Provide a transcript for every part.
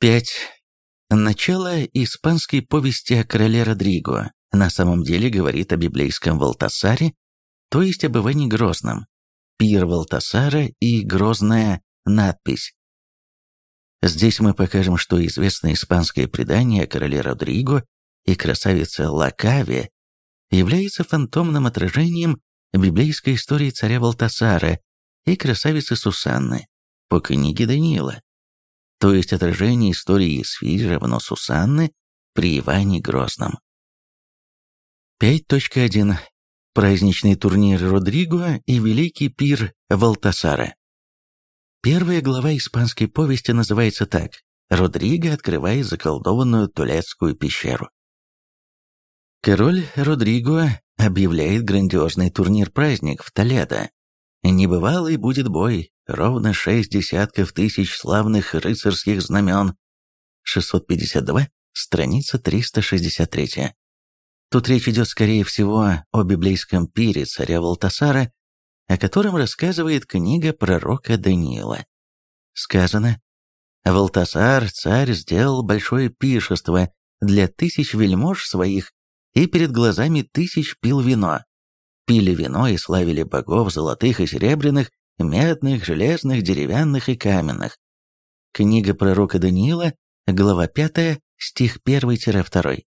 5. Начало испанской повести о короле Родриго на самом деле говорит о библейском Валтасаре, то есть об Иване Грозном. Пир Валтасара и грозная надпись. Здесь мы покажем, что известное испанское предание о короле Родриго и красавице Лакаве является фантомным отражением библейской истории царя Валтасара и красавицы Сусанны по книге Даниила то есть отражение истории Исфи равно Сусанны при Иване Грозном. 5.1. Праздничный турнир Родриго и Великий пир Валтасара. Первая глава испанской повести называется так «Родриго открывает заколдованную Тулецкую пещеру». Король Родриго объявляет грандиозный турнир-праздник в Толедо. Небывалый будет бой, ровно шесть десятков тысяч славных рыцарских знамен. 652, страница 363. Тут речь идет, скорее всего, о библейском пире царя Валтасара, о котором рассказывает книга пророка Даниила. Сказано, «Валтасар, царь, сделал большое пиршество для тысяч вельмож своих, и перед глазами тысяч пил вино. Пили вино и славили богов золотых и серебряных, медных, железных, деревянных и каменных. Книга пророка Даниила, глава 5, стих 1-2.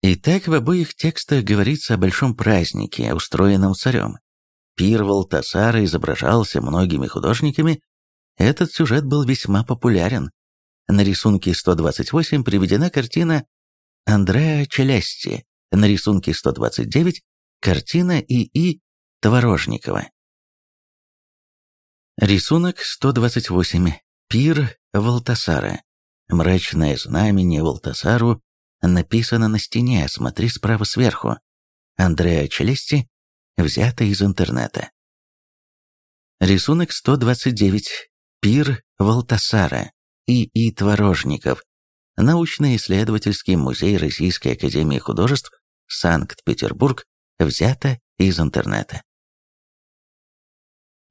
Итак, в обоих текстах говорится о большом празднике, устроенном царем. Пир Валтасара изображался многими художниками. Этот сюжет был весьма популярен. На рисунке 128 приведена картина Андреа Челести, на рисунке 129 картина И.И. Творожникова. Рисунок 128. Пир Валтасара. Мрачное знамение Валтасару написано на стене, смотри справа сверху. Андреа Челести, взято из интернета. Рисунок 129. Пир Валтасара. И.И. Творожников. Научно-исследовательский музей Российской Академии Художеств, Санкт-Петербург, взято из интернета.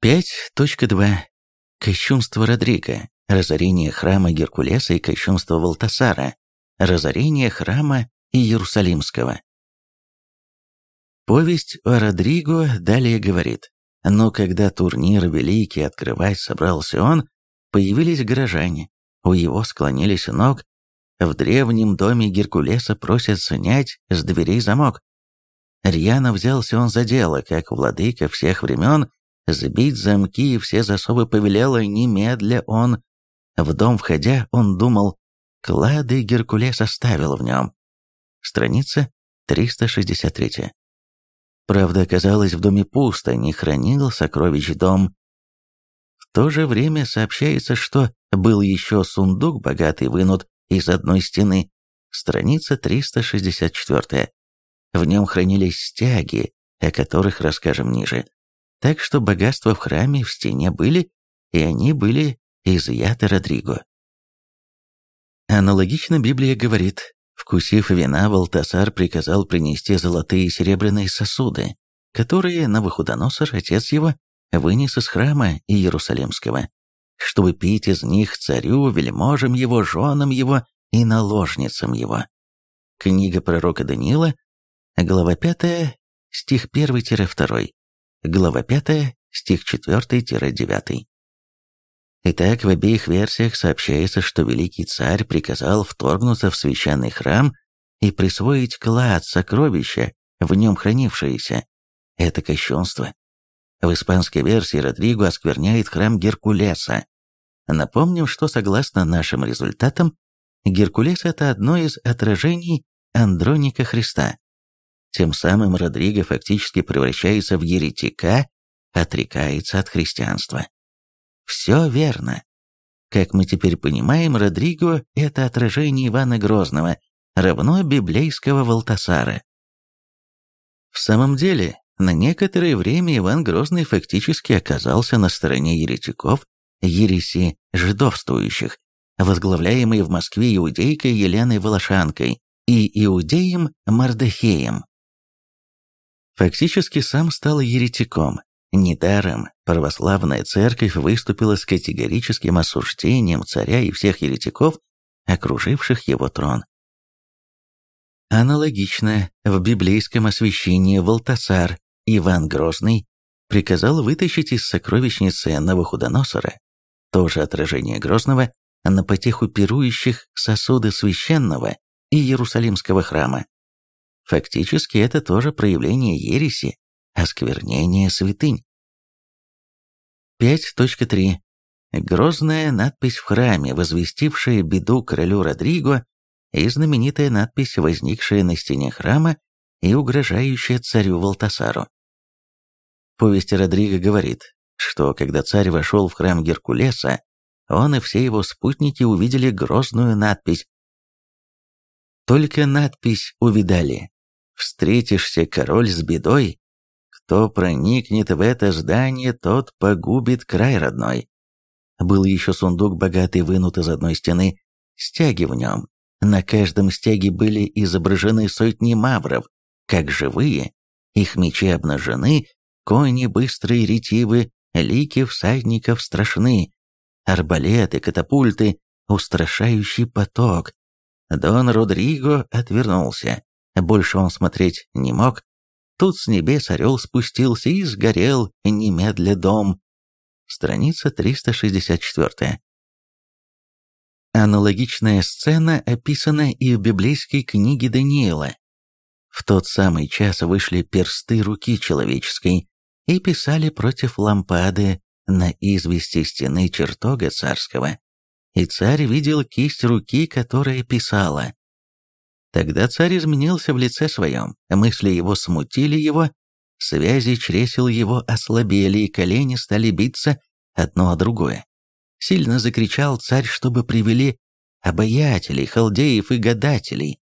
5.2. Кощунство Родриго. Разорение храма Геркулеса и кощунство Валтасара. Разорение храма Иерусалимского. Повесть о Родриго далее говорит, но когда турнир великий открывать собрался он, появились горожане, у его склонились ног, в древнем доме Геркулеса просят снять с дверей замок. Рьяно взялся он за дело, как владыка всех времен, Сбить замки и все засовы повелела немедля он. В дом входя, он думал, клады Геркулес оставил в нем. Страница 363. Правда, оказалось, в доме пусто, не хранил сокровищ дом. В то же время сообщается, что был еще сундук, богатый вынут из одной стены. Страница 364. В нем хранились стяги, о которых расскажем ниже. Так что богатства в храме в стене были, и они были изъяты Родриго. Аналогично Библия говорит, вкусив вина, Валтасар приказал принести золотые и серебряные сосуды, которые Навуходоносор, отец его, вынес из храма Иерусалимского, чтобы пить из них царю, вельможам его, женам его и наложницам его. Книга пророка Даниила, глава 5, стих 1-2 глава 5, стих 4-9. Итак, в обеих версиях сообщается, что великий царь приказал вторгнуться в священный храм и присвоить клад сокровища, в нем хранившиеся. Это кощунство. В испанской версии Родриго оскверняет храм Геркулеса. Напомним, что согласно нашим результатам, Геркулес – это одно из отражений Андроника Христа. Тем самым Родриго фактически превращается в еретика, отрекается от христианства. Все верно. Как мы теперь понимаем, Родриго – это отражение Ивана Грозного, равно библейского Валтасара. В самом деле, на некоторое время Иван Грозный фактически оказался на стороне еретиков, ереси жидовствующих, возглавляемой в Москве иудейкой Еленой Волошанкой и иудеем Мардахеем. Фактически сам стал еретиком, Недаром православная церковь выступила с категорическим осуждением царя и всех еретиков, окруживших его трон. Аналогично в библейском освящении Валтасар Иван Грозный приказал вытащить из сокровищницы Навуходоносора, тоже отражение Грозного, на потеху пирующих сосуды священного и Иерусалимского храма. Фактически это тоже проявление ереси, осквернение святынь. 5.3. Грозная надпись в храме, возвестившая беду королю Родриго, и знаменитая надпись, возникшая на стене храма и угрожающая царю Валтасару. Повесть Родриго говорит, что когда царь вошел в храм Геркулеса, он и все его спутники увидели грозную надпись. Только надпись увидали. «Встретишься, король, с бедой, кто проникнет в это здание, тот погубит край родной». Был еще сундук, богатый вынут из одной стены, стяги в нем. На каждом стяге были изображены сотни мавров, как живые, их мечи обнажены, кони быстрые ретивы, лики всадников страшны, арбалеты, катапульты, устрашающий поток. Дон Родриго отвернулся. Больше он смотреть не мог. Тут с небес орел спустился и сгорел немедля дом. Страница 364. Аналогичная сцена описана и в библейской книге Даниила. В тот самый час вышли персты руки человеческой и писали против лампады на извести стены чертога царского, и царь видел кисть руки, которая писала. Тогда царь изменился в лице своем, мысли его смутили его, связи чресел его ослабели, и колени стали биться одно о другое. Сильно закричал царь, чтобы привели обаятелей, халдеев и гадателей.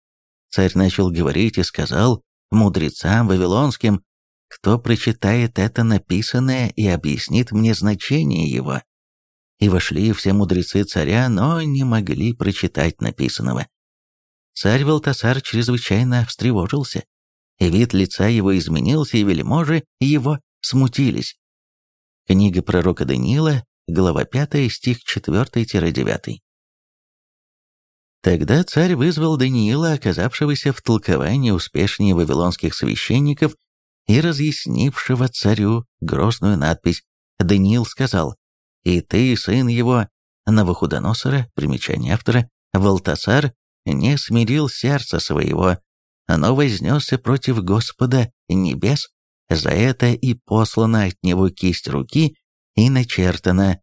Царь начал говорить и сказал мудрецам вавилонским, кто прочитает это написанное и объяснит мне значение его. И вошли все мудрецы царя, но не могли прочитать написанного. Царь Валтасар чрезвычайно встревожился, и вид лица его изменился, и вельможи его смутились. Книга пророка Даниила, глава 5, стих 4-9. Тогда царь вызвал Даниила, оказавшегося в толковании успешнее вавилонских священников, и разъяснившего царю грозную надпись, Даниил сказал, «И ты, сын его, Навуходоносора, примечание автора, Валтасар, не смирил сердце своего, но вознесся против Господа небес, за это и послана от него кисть руки и начертана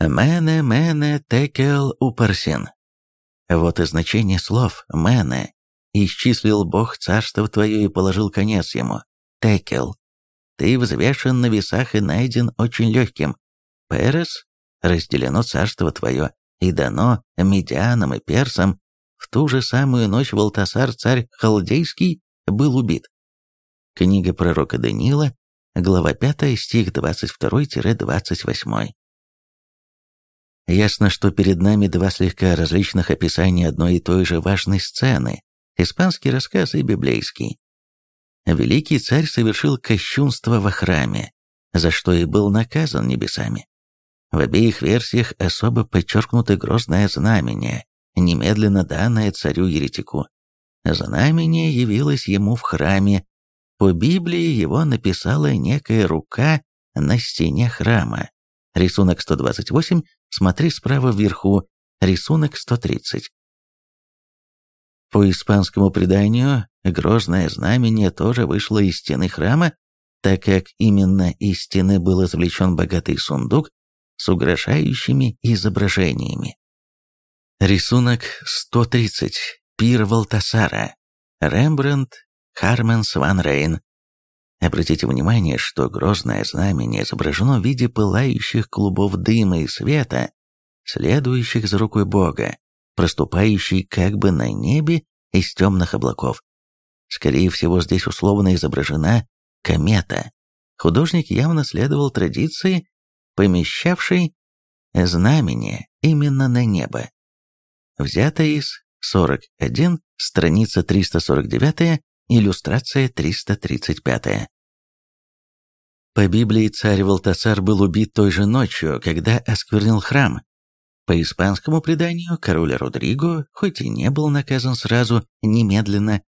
«Мене, мене, текел упарсин». Вот и значение слов «мене» исчислил Бог царство твое и положил конец ему. Текел. Ты взвешен на весах и найден очень легким. Перес. Разделено царство твое и дано медианам и персам. В ту же самую ночь Валтасар, царь Халдейский, был убит. Книга пророка Даниила, глава 5, стих 22-28. Ясно, что перед нами два слегка различных описания одной и той же важной сцены, испанский рассказ и библейский. Великий царь совершил кощунство во храме, за что и был наказан небесами. В обеих версиях особо подчеркнуто грозное знамение, немедленно данное царю-еретику. Знамение явилось ему в храме. По Библии его написала некая рука на стене храма. Рисунок 128, смотри справа вверху, рисунок 130. По испанскому преданию, грозное знамение тоже вышло из стены храма, так как именно из стены был извлечен богатый сундук с угрожающими изображениями. Рисунок 130. Пир Валтасара. Рембрандт Харменс ван Рейн. Обратите внимание, что грозное знамение изображено в виде пылающих клубов дыма и света, следующих за рукой Бога, проступающий как бы на небе из темных облаков. Скорее всего, здесь условно изображена комета. Художник явно следовал традиции, помещавшей знамение именно на небо. Взято из 41, страница 349, иллюстрация 335. По Библии царь Валтасар был убит той же ночью, когда осквернил храм. По испанскому преданию, король Родриго, хоть и не был наказан сразу, немедленно,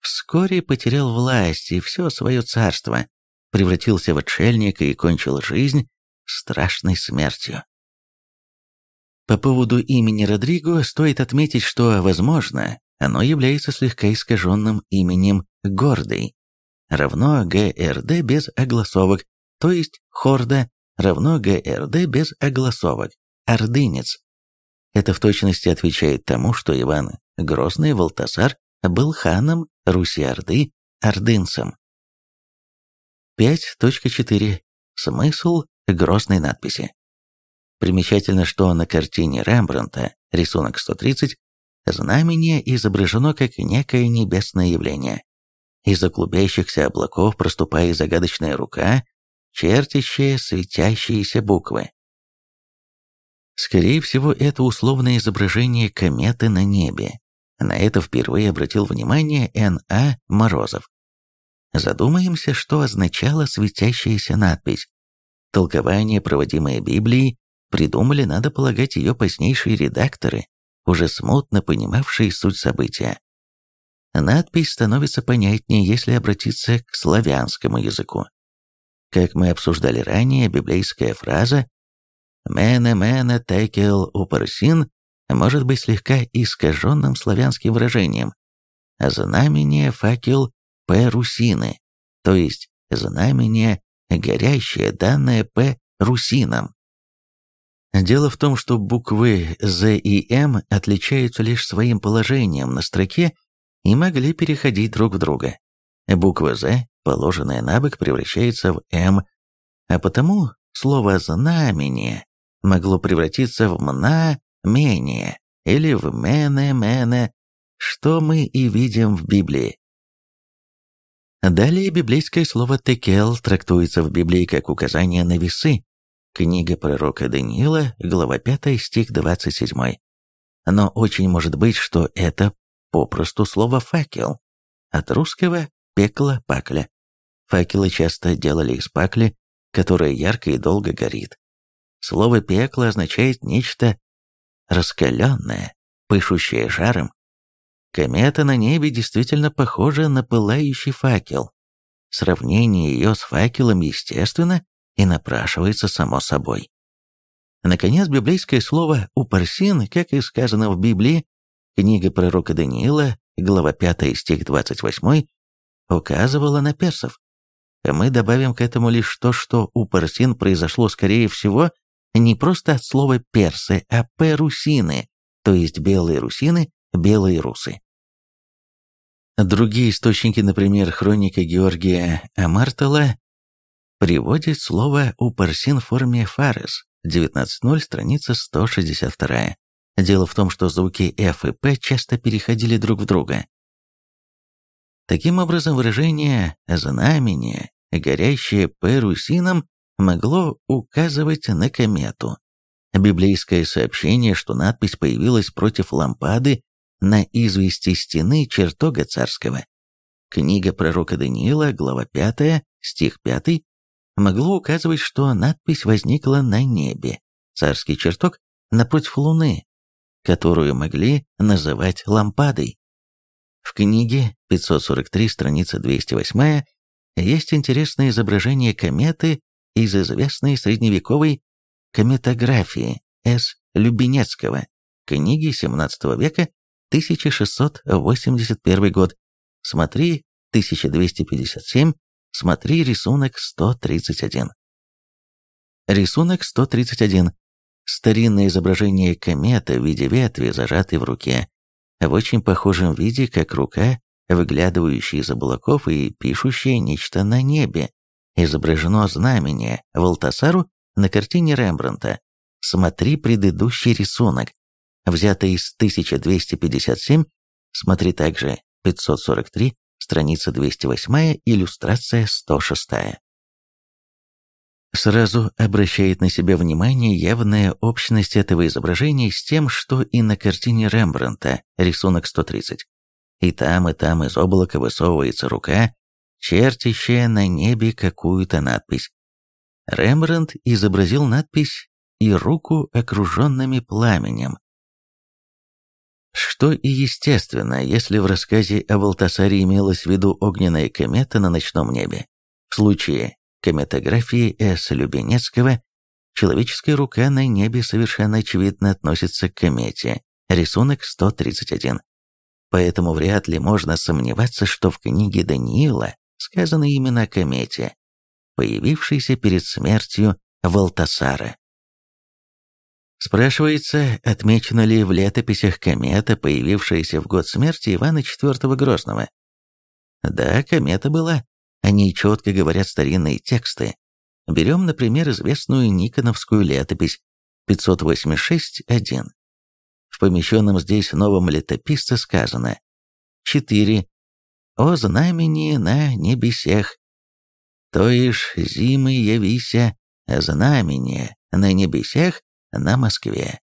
вскоре потерял власть и все свое царство, превратился в отшельника и кончил жизнь страшной смертью. По поводу имени Родриго стоит отметить, что, возможно, оно является слегка искаженным именем Гордый, равно ГРД без огласовок, то есть Хорда равно ГРД без огласовок, ордынец. Это в точности отвечает тому, что Иван Грозный Валтасар был ханом Руси-Орды, ордынцем. 5.4. Смысл грозной надписи. Примечательно, что на картине Рембрандта, рисунок 130, знамение изображено как некое небесное явление. Из-за клубящихся облаков проступает загадочная рука, чертящая светящиеся буквы. Скорее всего, это условное изображение кометы на небе. На это впервые обратил внимание Н.А. Морозов. Задумаемся, что означала светящаяся надпись. Толкование, проводимое Библией, Придумали, надо полагать, ее позднейшие редакторы, уже смутно понимавшие суть события. Надпись становится понятнее, если обратиться к славянскому языку. Как мы обсуждали ранее, библейская фраза «Мене мене текел упарсин» может быть слегка искаженным славянским выражением «знамение факел П. Русины», то есть знамение, горящее, данное П. Русинам. Дело в том, что буквы З и М отличаются лишь своим положением на строке и могли переходить друг в друга. Буква З, положенная на бок, превращается в М, а потому слово «знамение» могло превратиться в «мна-мение» или в «мене-мене», что мы и видим в Библии. Далее библейское слово «текел» трактуется в Библии как указание на весы, Книга пророка Даниила, глава 5, стих 27. Но очень может быть, что это попросту слово «факел», от русского «пекло», «пакля». Факелы часто делали из пакли, которая ярко и долго горит. Слово «пекло» означает нечто раскаленное, пышущее жаром. Комета на небе действительно похожа на пылающий факел. Сравнение ее с факелом, естественно, и напрашивается само собой. Наконец, библейское слово «упарсин», как и сказано в Библии, книга пророка Даниила, глава 5, стих 28, указывала на персов. Мы добавим к этому лишь то, что у произошло, скорее всего, не просто от слова «персы», а «перусины», то есть белые русины, белые русы. Другие источники, например, хроника Георгия Амартала, приводит слово «упарсин» в форме «фарес», 19.0, страница 162. Дело в том, что звуки F и P часто переходили друг в друга. Таким образом, выражение «знамение», горящее перусином, могло указывать на комету. Библейское сообщение, что надпись появилась против лампады на извести стены чертога царского. Книга пророка Даниила, глава 5, стих 5, могло указывать, что надпись возникла на небе, царский чертог напротив Луны, которую могли называть лампадой. В книге 543, страница 208, есть интересное изображение кометы из известной средневековой кометографии С. Любенецкого, книги XVII века, 1681 год. Смотри 1257 Смотри рисунок 131. Рисунок 131. Старинное изображение кометы в виде ветви, зажатой в руке, в очень похожем виде, как рука, выглядывающая из облаков и пишущая нечто на небе. Изображено знамение Валтасару на картине Рембрандта. Смотри предыдущий рисунок. Взятый из 1257, смотри также 543, страница 208, иллюстрация 106. Сразу обращает на себя внимание явная общность этого изображения с тем, что и на картине Рембрандта, рисунок 130. И там, и там из облака высовывается рука, чертящая на небе какую-то надпись. Рембрандт изобразил надпись и руку, окруженными пламенем. Что и естественно, если в рассказе о Валтасаре имелось в виду огненная комета на ночном небе. В случае кометографии С. Любенецкого человеческая рука на небе совершенно очевидно относится к комете, рисунок 131. Поэтому вряд ли можно сомневаться, что в книге Даниила сказаны именно о комете, появившейся перед смертью Валтасара. Спрашивается, отмечена ли в летописях комета, появившаяся в год смерти Ивана IV Грозного. Да, комета была. О ней четко говорят старинные тексты. Берем, например, известную Никоновскую летопись 586.1. В помещенном здесь новом летописце сказано 4. «О знамени на небесех, то ишь зимы явися знамение на небесех на Москве.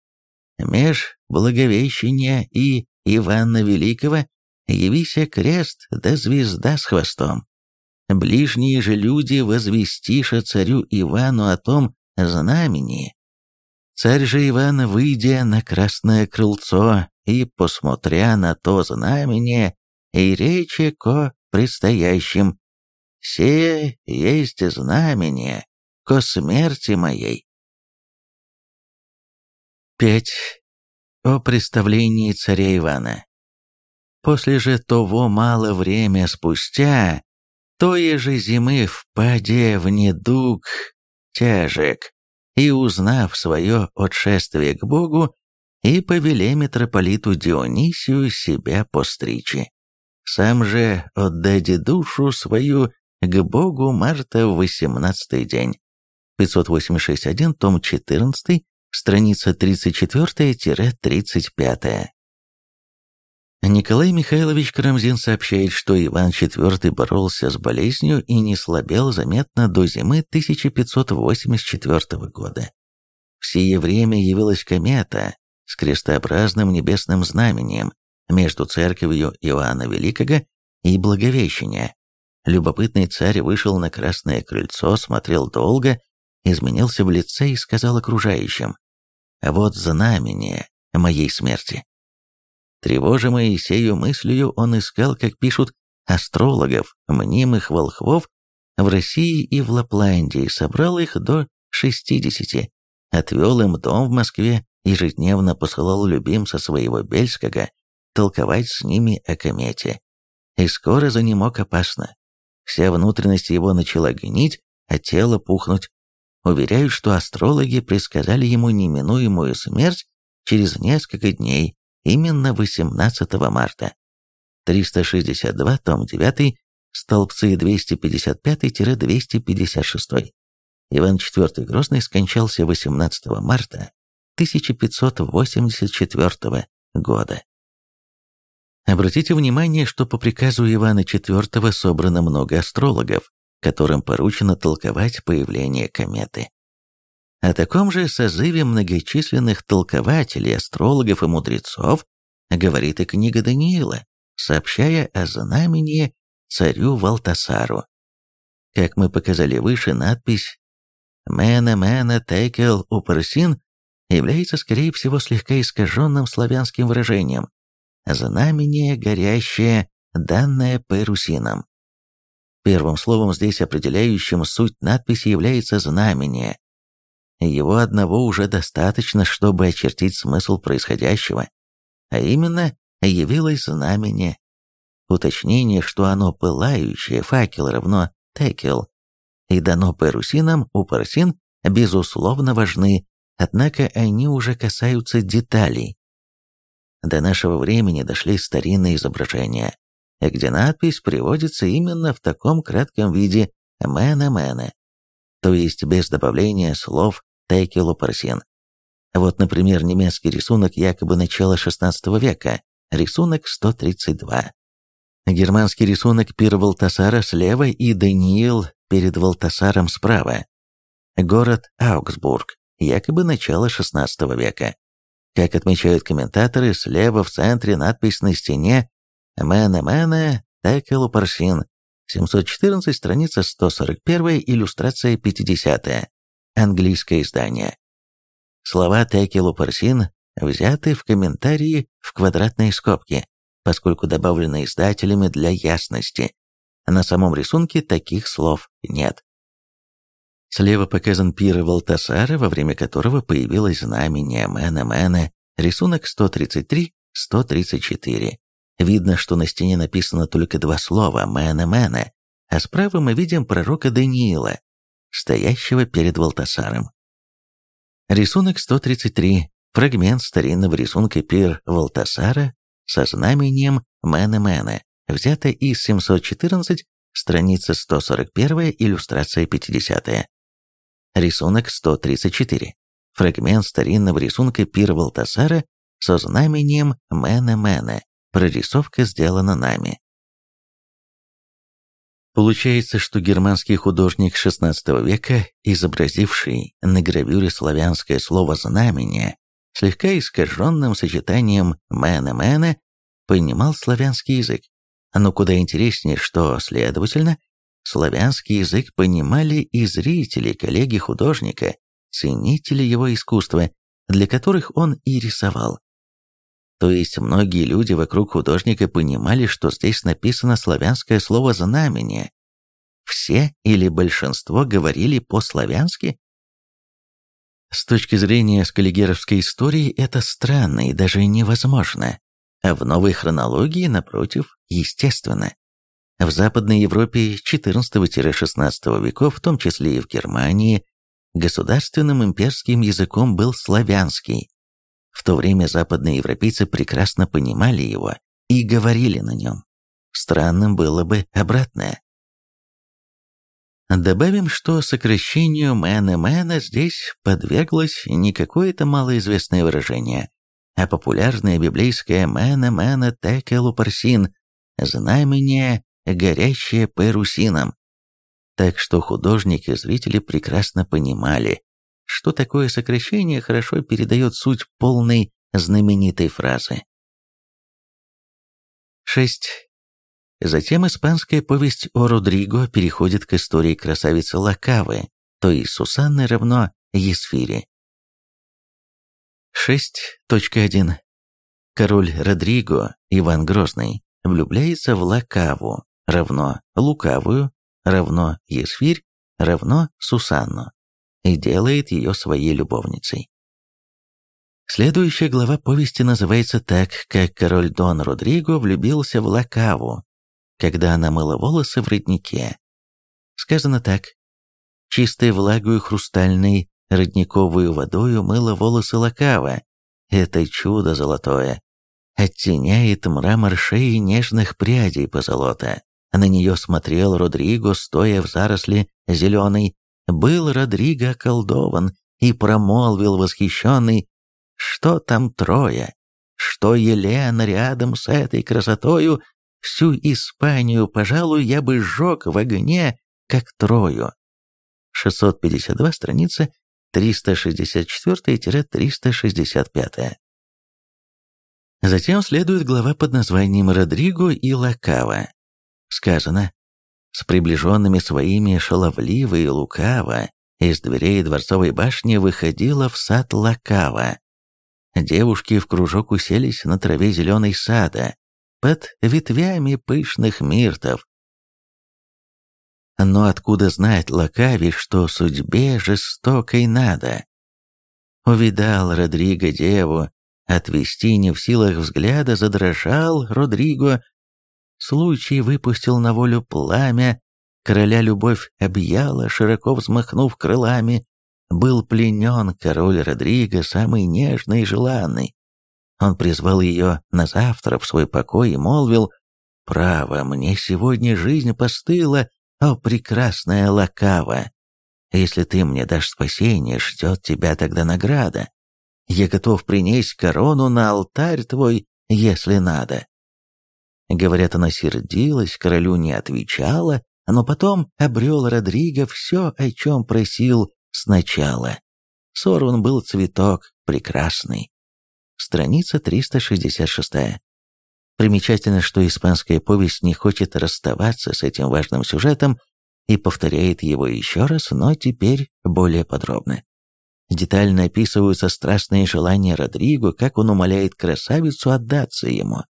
Меж Благовещения и Ивана Великого явися крест да звезда с хвостом. Ближние же люди возвестиша царю Ивану о том знамени. Царь же Иван, выйдя на красное крыльцо и посмотря на то знамение, и речи ко предстоящим, «Се есть знамение ко смерти моей, 5. О представлении царя Ивана. После же того мало время спустя, тое же зимы впаде в недуг тяжек, и узнав свое отшествие к Богу, и повеле митрополиту Дионисию себя постричи. Сам же отдади душу свою к Богу марта в восемнадцатый день. 586.1, том 14, страница 34-35. Николай Михайлович Карамзин сообщает, что Иван IV боролся с болезнью и не слабел заметно до зимы 1584 года. В сие время явилась комета с крестообразным небесным знамением между церковью Иоанна Великого и Благовещения. Любопытный царь вышел на красное крыльцо, смотрел долго изменился в лице и сказал окружающим, «Вот знамение моей смерти». Тревожимый сею мыслью, он искал, как пишут, астрологов, мнимых волхвов в России и в Лапландии, собрал их до 60, отвел им дом в Москве, ежедневно посылал любимца своего Бельского толковать с ними о комете. И скоро занемог опасно. Вся внутренность его начала гнить, а тело пухнуть. Уверяют, что астрологи предсказали ему неминуемую смерть через несколько дней, именно 18 марта. 362, том 9, столбцы 255-256. Иван IV Грозный скончался 18 марта 1584 года. Обратите внимание, что по приказу Ивана IV собрано много астрологов, которым поручено толковать появление кометы. О таком же созыве многочисленных толкователей, астрологов и мудрецов говорит и книга Даниила, сообщая о знамении царю Валтасару. Как мы показали выше, надпись «Мена Мена Текел Упарсин» является, скорее всего, слегка искаженным славянским выражением «знамение горящее, данное Перусином». Первым словом здесь определяющим суть надписи является знамение. Его одного уже достаточно, чтобы очертить смысл происходящего. А именно, явилось знамение. Уточнение, что оно пылающее, факел равно текел, и дано парусинам у парусин, безусловно важны, однако они уже касаются деталей. До нашего времени дошли старинные изображения, где надпись приводится именно в таком кратком виде «мэна-мэна», то есть без добавления слов «текелопарсин». Вот, например, немецкий рисунок якобы начала XVI века, рисунок 132. Германский рисунок Пир Валтасара слева и Даниил перед Валтасаром справа. Город Аугсбург, якобы начало XVI века. Как отмечают комментаторы, слева в центре надпись на стене «Мэне-мэне текелу парсин», 714, страница 141, иллюстрация 50 английское издание. Слова Текелу Парсин взяты в комментарии в квадратные скобки, поскольку добавлены издателями для ясности. На самом рисунке таких слов нет. Слева показан пир Валтасара, во время которого появилось знамение Мэна Мэна, рисунок 133-134. Видно, что на стене написано только два слова «Мэна Мэна», а справа мы видим пророка Даниила, стоящего перед Валтасаром. Рисунок 133. Фрагмент старинного рисунка пир Валтасара со знамением Мэна-Мэна, взято из 714, страница 141, иллюстрация 50. Рисунок 134. Фрагмент старинного рисунка пир Валтасара со знамением Мэна-Мэна. Прорисовка сделана нами. Получается, что германский художник XVI века, изобразивший на гравюре славянское слово «знамение», слегка искаженным сочетанием «мэна-мэна», понимал славянский язык. Но куда интереснее, что, следовательно, славянский язык понимали и зрители, коллеги художника, ценители его искусства, для которых он и рисовал. То есть многие люди вокруг художника понимали, что здесь написано славянское слово «знамение». Все или большинство говорили по-славянски? С точки зрения скаллигеровской истории это странно и даже невозможно, а в новой хронологии, напротив, естественно. В Западной Европе XIV-XVI веков, в том числе и в Германии, государственным имперским языком был славянский, в то время западные европейцы прекрасно понимали его и говорили на нем. Странным было бы обратное. Добавим, что сокращению мэна-мэна здесь подверглось не какое-то малоизвестное выражение, а популярное библейское мэна-мэна текелу парсин, знамение, горящее парусином. Так что художник и зрители прекрасно понимали, что такое сокращение хорошо передает суть полной знаменитой фразы. 6. Затем испанская повесть о Родриго переходит к истории красавицы Лакавы, то есть Сусанны равно Есфире. 6.1. Король Родриго, Иван Грозный, влюбляется в Лакаву, равно Лукавую, равно Есфирь, равно Сусанну и делает ее своей любовницей. Следующая глава повести называется так, как король Дон Родриго влюбился в Лакаву, когда она мыла волосы в роднике. Сказано так. Чистой влагою хрустальной родниковую водою мыла волосы Лакава. Это чудо золотое. Оттеняет мрамор шеи нежных прядей позолота. На нее смотрел Родриго, стоя в заросли зеленой, был Родриго околдован и промолвил восхищенный, что там трое, что Елена рядом с этой красотою, всю Испанию, пожалуй, я бы сжег в огне, как Трою. 652 страница 364-365. Затем следует глава под названием «Родриго и Лакава». Сказано, с приближенными своими шаловливо и лукаво, из дверей дворцовой башни выходила в сад Лакава. Девушки в кружок уселись на траве зеленой сада, под ветвями пышных миртов. Но откуда знать Лакаве, что судьбе жестокой надо? Увидал Родриго деву, отвести не в силах взгляда, задрожал Родриго, Случай выпустил на волю пламя, короля любовь объяла, широко взмахнув крылами. Был пленен король Родриго, самый нежный и желанный. Он призвал ее на завтра в свой покой и молвил, «Право, мне сегодня жизнь постыла, о прекрасная лакава! Если ты мне дашь спасение, ждет тебя тогда награда. Я готов принести корону на алтарь твой, если надо». Говорят, она сердилась, королю не отвечала, но потом обрел Родриго все, о чем просил сначала. Сорван был цветок, прекрасный. Страница 366. Примечательно, что испанская повесть не хочет расставаться с этим важным сюжетом и повторяет его еще раз, но теперь более подробно. Детально описываются страстные желания Родриго, как он умоляет красавицу отдаться ему.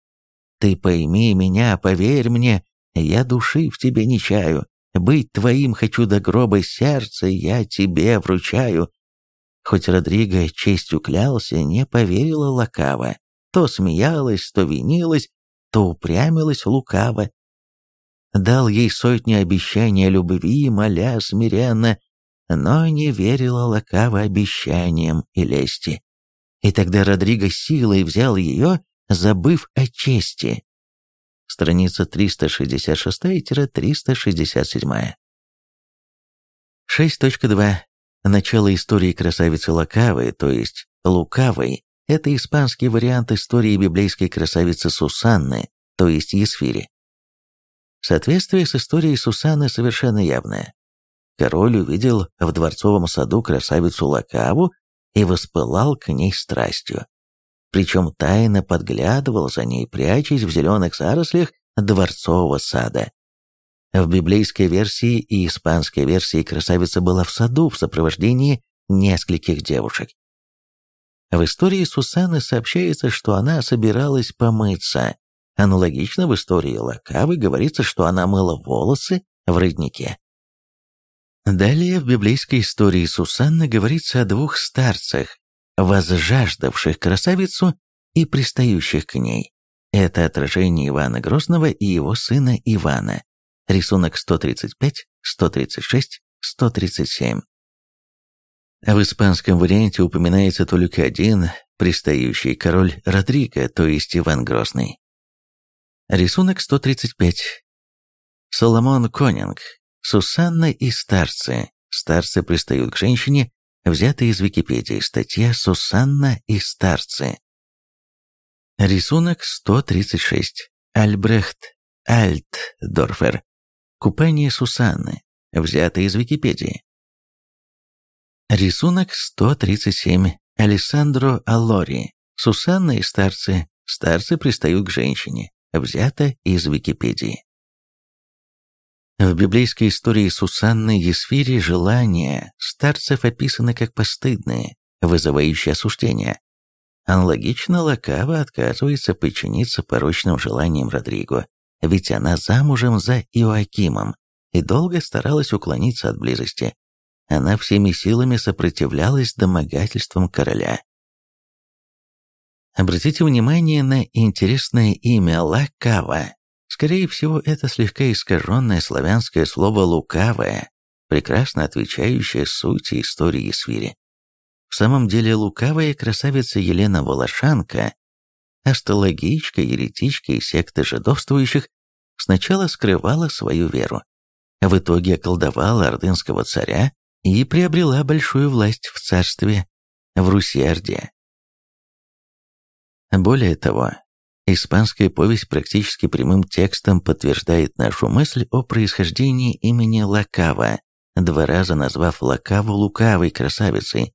«Ты пойми меня, поверь мне, я души в тебе не чаю, быть твоим хочу до гроба сердца, я тебе вручаю». Хоть Родриго честью клялся, не поверила лакаво, то смеялась, то винилась, то упрямилась лукаво. Дал ей сотни обещаний любви, моля смиренно, но не верила Лакава обещаниям и лести. И тогда Родриго силой взял ее, забыв о чести. Страница 366-367. 6.2. Начало истории красавицы Лакавы, то есть Лукавой, это испанский вариант истории библейской красавицы Сусанны, то есть Есфири. Соответствие с историей Сусанны совершенно явное. Король увидел в дворцовом саду красавицу Лакаву и воспылал к ней страстью. Причем тайно подглядывал за ней, прячась в зеленых зарослях дворцового сада. В библейской версии и испанской версии красавица была в саду в сопровождении нескольких девушек. В истории Сусаны сообщается, что она собиралась помыться. Аналогично в истории Лакавы говорится, что она мыла волосы в роднике. Далее в библейской истории Сусанны говорится о двух старцах, возжаждавших красавицу и пристающих к ней. Это отражение Ивана Грозного и его сына Ивана. Рисунок 135, 136, 137. В испанском варианте упоминается только один пристающий король Родриго, то есть Иван Грозный. Рисунок 135. Соломон Конинг, Сусанна и старцы. Старцы пристают к женщине, взятая из Википедии, статья «Сусанна и старцы». Рисунок 136. Альбрехт Альтдорфер. Купание Сусанны, взятый из Википедии. Рисунок 137. Алессандро Аллори. Сусанна и старцы. Старцы пристают к женщине. Взято из Википедии. В библейской истории Сусанны Есфири желания старцев описаны как постыдные, вызывающие осуждение. Аналогично Лакава отказывается подчиниться порочным желаниям Родриго, ведь она замужем за Иоакимом и долго старалась уклониться от близости. Она всеми силами сопротивлялась домогательствам короля. Обратите внимание на интересное имя Лакава. Скорее всего, это слегка искаженное славянское слово «лукавое», прекрасно отвечающее сути истории Свири. В самом деле лукавая красавица Елена Волошанка, астрологичка, еретичка и секты жидовствующих, сначала скрывала свою веру. В итоге околдовала ордынского царя и приобрела большую власть в царстве в Руси-Орде. Более того, Испанская повесть практически прямым текстом подтверждает нашу мысль о происхождении имени Лакава, два раза назвав Лакаву лукавой красавицей.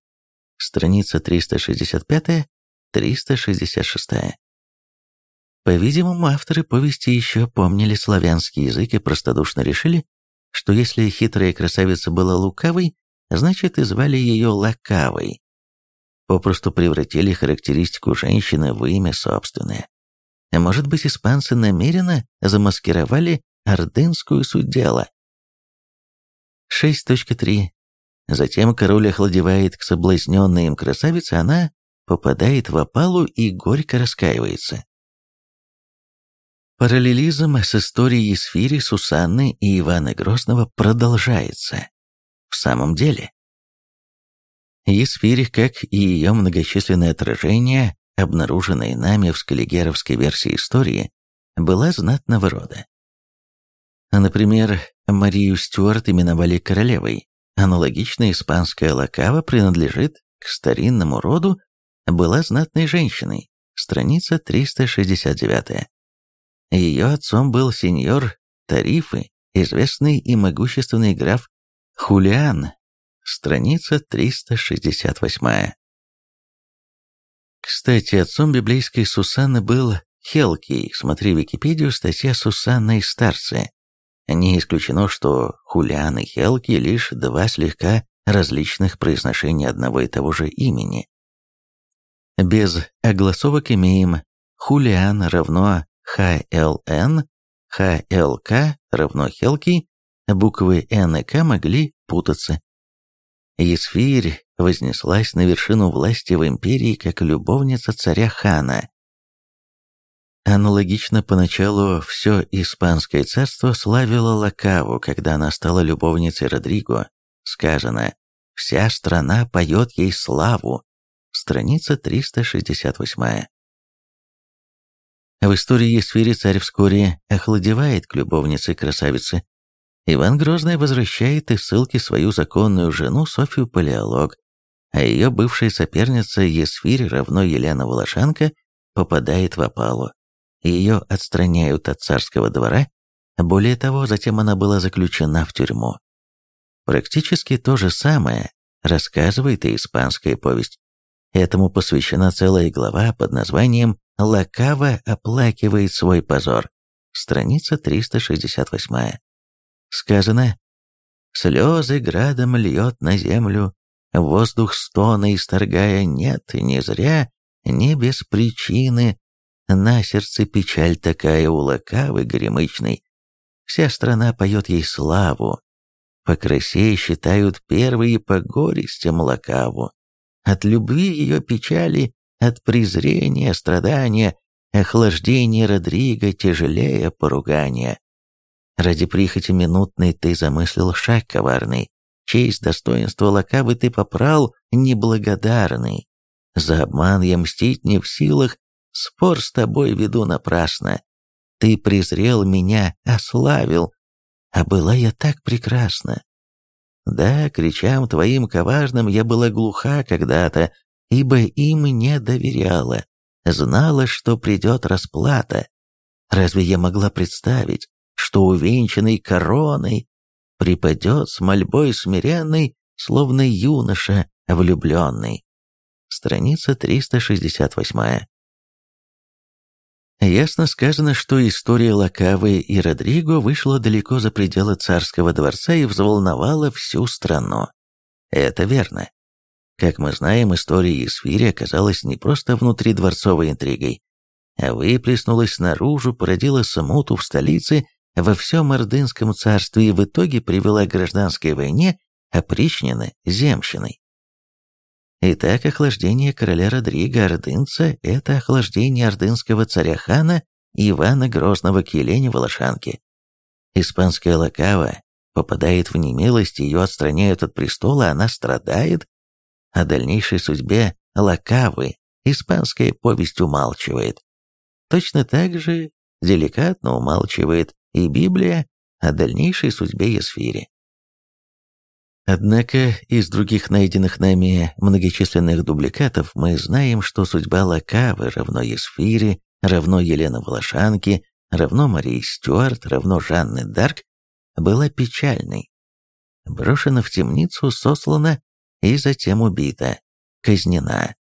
Страница 365-366. По-видимому, авторы повести еще помнили славянский язык и простодушно решили, что если хитрая красавица была лукавой, значит и звали ее Лакавой. Попросту превратили характеристику женщины в имя собственное. А может быть, испанцы намеренно замаскировали ордынскую суть дела. 6.3. Затем король охладевает к соблазненной им красавице, она попадает в опалу и горько раскаивается. Параллелизм с историей Сфири, Сусанны и Ивана Грозного продолжается. В самом деле, Есфирь, как и ее многочисленные отражения, обнаруженной нами в скаллигеровской версии истории, была знатного рода. Например, Марию Стюарт именовали королевой. Аналогично испанская лакава принадлежит к старинному роду, была знатной женщиной. Страница 369. Ее отцом был сеньор Тарифы, известный и могущественный граф Хулиан. Страница 368. Кстати, отцом библейской Сусанны был Хелкий, смотри Википедию, статья Сусанны Старцы. Не исключено, что Хулиан и Хелки лишь два слегка различных произношения одного и того же имени. Без огласовок имеем Хулиан равно ХЛН, ХЛК равно Хелки, буквы Н и К могли путаться. Есфирь вознеслась на вершину власти в империи как любовница царя Хана. Аналогично поначалу все Испанское царство славило Лакаву, когда она стала любовницей Родриго. Сказано «Вся страна поет ей славу». Страница 368. В истории Есфири царь вскоре охладевает к любовнице красавицы. Иван Грозный возвращает из ссылки свою законную жену Софию Палеолог, а ее бывшая соперница Есфирь равно Елена Волошенко попадает в опалу. Ее отстраняют от царского двора, более того, затем она была заключена в тюрьму. Практически то же самое рассказывает и испанская повесть. Этому посвящена целая глава под названием «Лакава оплакивает свой позор», страница 368. Сказано «Слезы градом льет на землю, воздух стона исторгая нет, не зря, не без причины, на сердце печаль такая у лакавы горемычной. Вся страна поет ей славу. По красе считают первые по горестям лакаву. От любви ее печали, от презрения, страдания, охлаждения Родриго тяжелее поругания. Ради прихоти минутной ты замыслил шаг коварный, честь, достоинство лакавы ты попрал неблагодарный. За обман я мстить не в силах, Спор с тобой веду напрасно. Ты презрел меня, ославил, а была я так прекрасна. Да, кричам твоим коварным я была глуха когда-то, ибо им не доверяла, знала, что придет расплата. Разве я могла представить, что увенчанный короной припадет с мольбой смиренной, словно юноша влюбленный? Страница 368. Ясно сказано, что история Лакавы и Родриго вышла далеко за пределы царского дворца и взволновала всю страну. Это верно. Как мы знаем, история Есфири оказалась не просто внутридворцовой интригой, а выплеснулась наружу, породила смуту в столице, во всем Ордынском царстве и в итоге привела к гражданской войне, опричнина земщиной. Итак, охлаждение короля Родриго Ордынца – это охлаждение ордынского царя хана Ивана Грозного к Елене Волошанке. Испанская лакава попадает в немилость, ее отстраняют от престола, она страдает. О дальнейшей судьбе лакавы испанская повесть умалчивает. Точно так же деликатно умалчивает и Библия о дальнейшей судьбе Есфири. Однако из других найденных нами многочисленных дубликатов мы знаем, что судьба Лакавы равно Есфире, равно Елены Волошанке, равно Марии Стюарт, равно Жанны Дарк была печальной. Брошена в темницу, сослана и затем убита, казнена.